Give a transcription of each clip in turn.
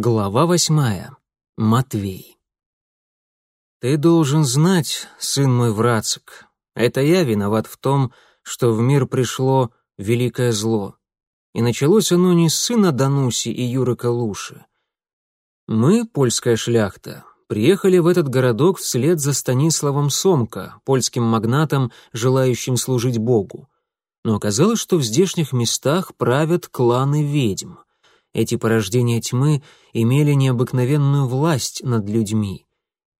Глава восьмая. Матвей. «Ты должен знать, сын мой Врацик, это я виноват в том, что в мир пришло великое зло. И началось оно не с сына Дануси и Юры Калуши. Мы, польская шляхта, приехали в этот городок вслед за Станиславом Сомко, польским магнатом, желающим служить Богу. Но оказалось, что в здешних местах правят кланы ведьм — эти порождения тьмы имели необыкновенную власть над людьми.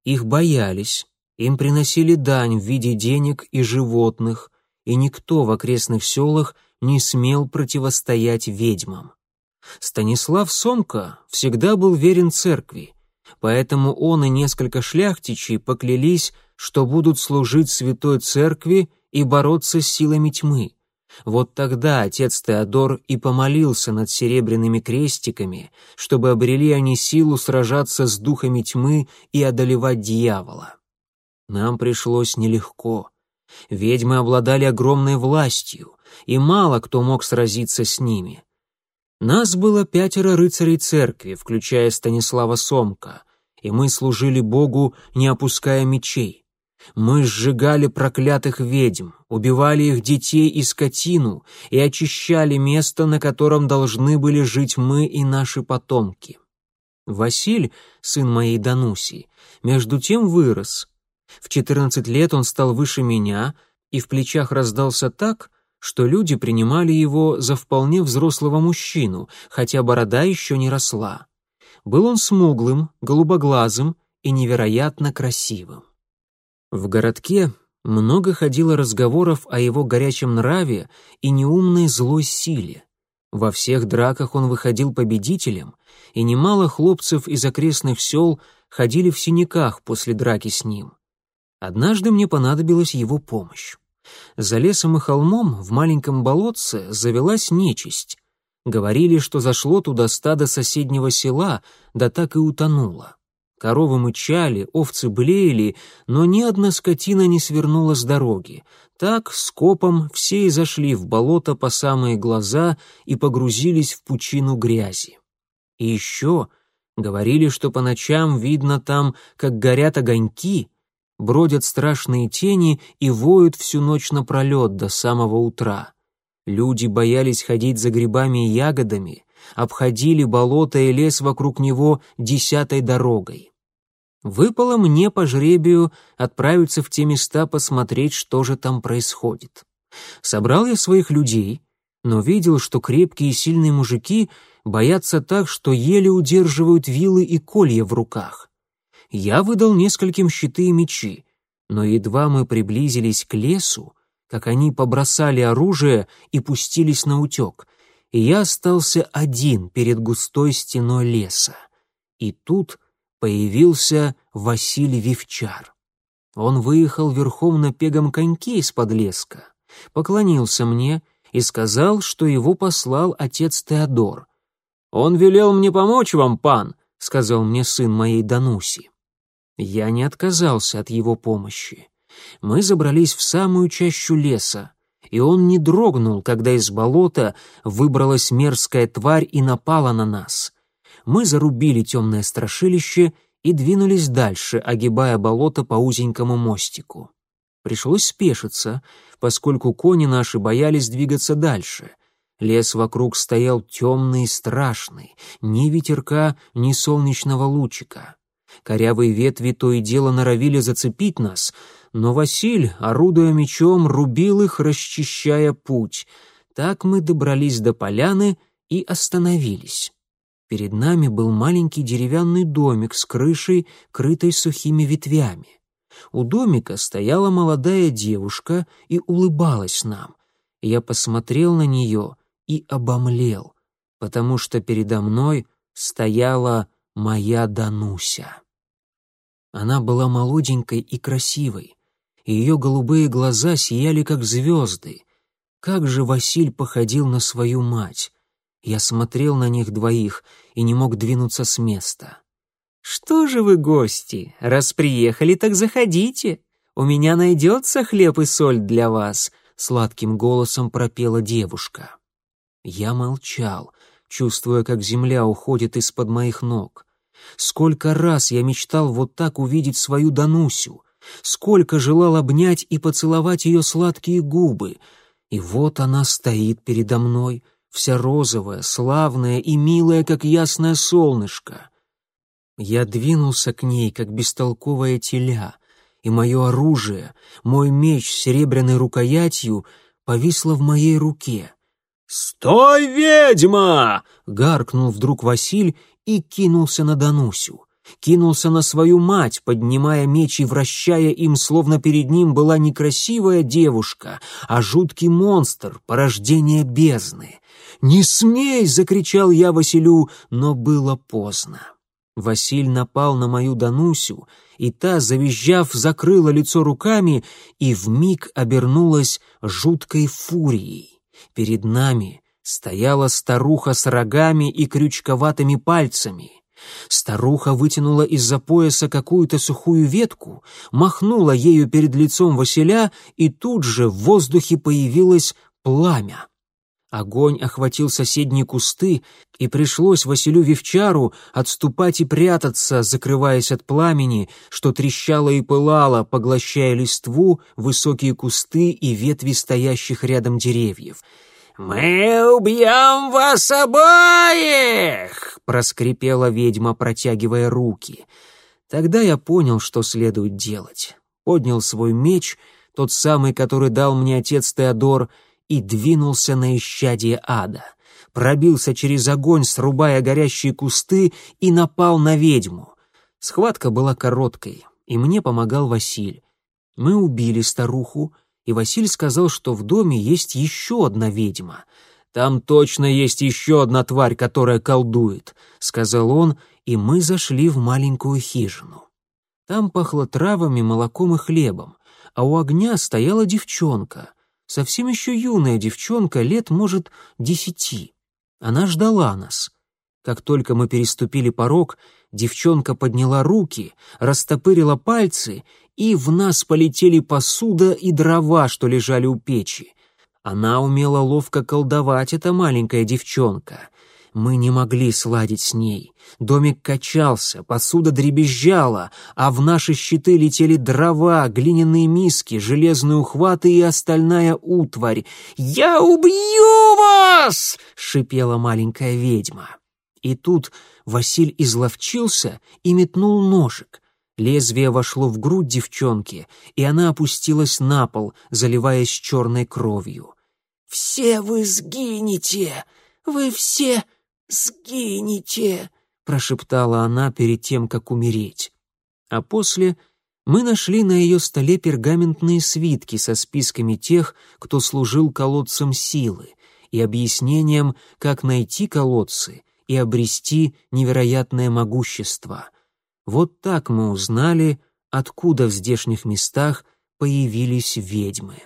Их боялись, им приносили дань в виде денег и животных, и никто в окрестных селах не смел противостоять ведьмам. Станислав Сомка всегда был верен церкви, поэтому он и несколько шляхтичей поклялись, что будут служить святой церкви и бороться с силами тьмы. Вот тогда отец Теодор и помолился над серебряными крестиками, чтобы обрели они силу сражаться с духами тьмы и одолевать дьявола. Нам пришлось нелегко. Ведьмы обладали огромной властью, и мало кто мог сразиться с ними. Нас было пятеро рыцарей церкви, включая Станислава Сомка, и мы служили Богу, не опуская мечей. Мы сжигали проклятых ведьм, убивали их детей и скотину и очищали место, на котором должны были жить мы и наши потомки. Василь, сын моей Дануси, между тем вырос. В четырнадцать лет он стал выше меня и в плечах раздался так, что люди принимали его за вполне взрослого мужчину, хотя борода еще не росла. Был он смуглым, голубоглазым и невероятно красивым. В городке много ходило разговоров о его горячем нраве и неумной злой силе. Во всех драках он выходил победителем, и немало хлопцев из окрестных сел ходили в синяках после драки с ним. Однажды мне понадобилась его помощь. За лесом и холмом в маленьком болотце завелась нечисть. Говорили, что зашло туда стадо соседнего села, да так и утонуло. Коровы мычали, овцы блеяли, но ни одна скотина не свернула с дороги. Так, скопом, все и зашли в болото по самые глаза и погрузились в пучину грязи. И еще говорили, что по ночам видно там, как горят огоньки, бродят страшные тени и воют всю ночь напролет до самого утра. Люди боялись ходить за грибами и ягодами, обходили болото и лес вокруг него десятой дорогой. Выпало мне по жребию отправиться в те места посмотреть, что же там происходит. Собрал я своих людей, но видел, что крепкие и сильные мужики боятся так, что еле удерживают вилы и колья в руках. Я выдал нескольким щиты и мечи, но едва мы приблизились к лесу, как они побросали оружие и пустились на утек, и я остался один перед густой стеной леса. И тут появился Василий Вивчар. Он выехал верхом на пегом коньке из-под леска, поклонился мне и сказал, что его послал отец Теодор. «Он велел мне помочь вам, пан», — сказал мне сын моей Дануси. Я не отказался от его помощи. Мы забрались в самую чащу леса, и он не дрогнул, когда из болота выбралась мерзкая тварь и напала на нас. Мы зарубили темное страшилище и двинулись дальше, огибая болото по узенькому мостику. Пришлось спешиться, поскольку кони наши боялись двигаться дальше. Лес вокруг стоял темный и страшный, ни ветерка, ни солнечного лучика. Корявые ветви то и дело норовили зацепить нас, но Василь, орудуя мечом, рубил их, расчищая путь. Так мы добрались до поляны и остановились. Перед нами был маленький деревянный домик с крышей, крытой сухими ветвями. У домика стояла молодая девушка и улыбалась нам. Я посмотрел на нее и обомлел, потому что передо мной стояла моя Дануся. Она была молоденькой и красивой, и ее голубые глаза сияли, как звезды. Как же Василь походил на свою мать! Я смотрел на них двоих и не мог двинуться с места. «Что же вы, гости, раз приехали, так заходите. У меня найдется хлеб и соль для вас», — сладким голосом пропела девушка. Я молчал, чувствуя, как земля уходит из-под моих ног. Сколько раз я мечтал вот так увидеть свою Данусю, сколько желал обнять и поцеловать ее сладкие губы. И вот она стоит передо мной, вся розовая, славная и милая, как ясное солнышко. Я двинулся к ней, как бестолковая теля, и мое оружие, мой меч с серебряной рукоятью повисло в моей руке. «Стой, ведьма!» — гаркнул вдруг Василь и кинулся на Данусю. Кинулся на свою мать, поднимая меч и вращая им, словно перед ним была не красивая девушка, а жуткий монстр, порождение бездны. «Не смей!» — закричал я Василю, но было поздно. Василь напал на мою Данусю, и та, завизжав, закрыла лицо руками и вмиг обернулась жуткой фурией. Перед нами стояла старуха с рогами и крючковатыми пальцами. Старуха вытянула из-за пояса какую-то сухую ветку, махнула ею перед лицом Василя, и тут же в воздухе появилось пламя. Огонь охватил соседние кусты, и пришлось Василю Вивчару отступать и прятаться, закрываясь от пламени, что трещало и пылало, поглощая листву, высокие кусты и ветви стоящих рядом деревьев. «Мы убьем вас обоих!» — проскрипела ведьма, протягивая руки. Тогда я понял, что следует делать. Поднял свой меч, тот самый, который дал мне отец Теодор, — и двинулся на исчадие ада. Пробился через огонь, срубая горящие кусты, и напал на ведьму. Схватка была короткой, и мне помогал Василь. Мы убили старуху, и Василь сказал, что в доме есть еще одна ведьма. «Там точно есть еще одна тварь, которая колдует», — сказал он, и мы зашли в маленькую хижину. Там пахло травами, молоком и хлебом, а у огня стояла девчонка совсем еще юная девчонка, лет, может, десяти. Она ждала нас. Как только мы переступили порог, девчонка подняла руки, растопырила пальцы, и в нас полетели посуда и дрова, что лежали у печи. Она умела ловко колдовать, эта маленькая девчонка. Мы не могли сладить с ней. Домик качался, посуда дребезжала, а в наши щиты летели дрова, глиняные миски, железные ухваты и остальная утварь. «Я убью вас!» — шипела маленькая ведьма. И тут Василь изловчился и метнул ножик. Лезвие вошло в грудь девчонки, и она опустилась на пол, заливаясь черной кровью. «Все вы сгинете! Вы все «Сгинете!» — прошептала она перед тем, как умереть. А после мы нашли на ее столе пергаментные свитки со списками тех, кто служил колодцем силы, и объяснением, как найти колодцы и обрести невероятное могущество. Вот так мы узнали, откуда в здешних местах появились ведьмы.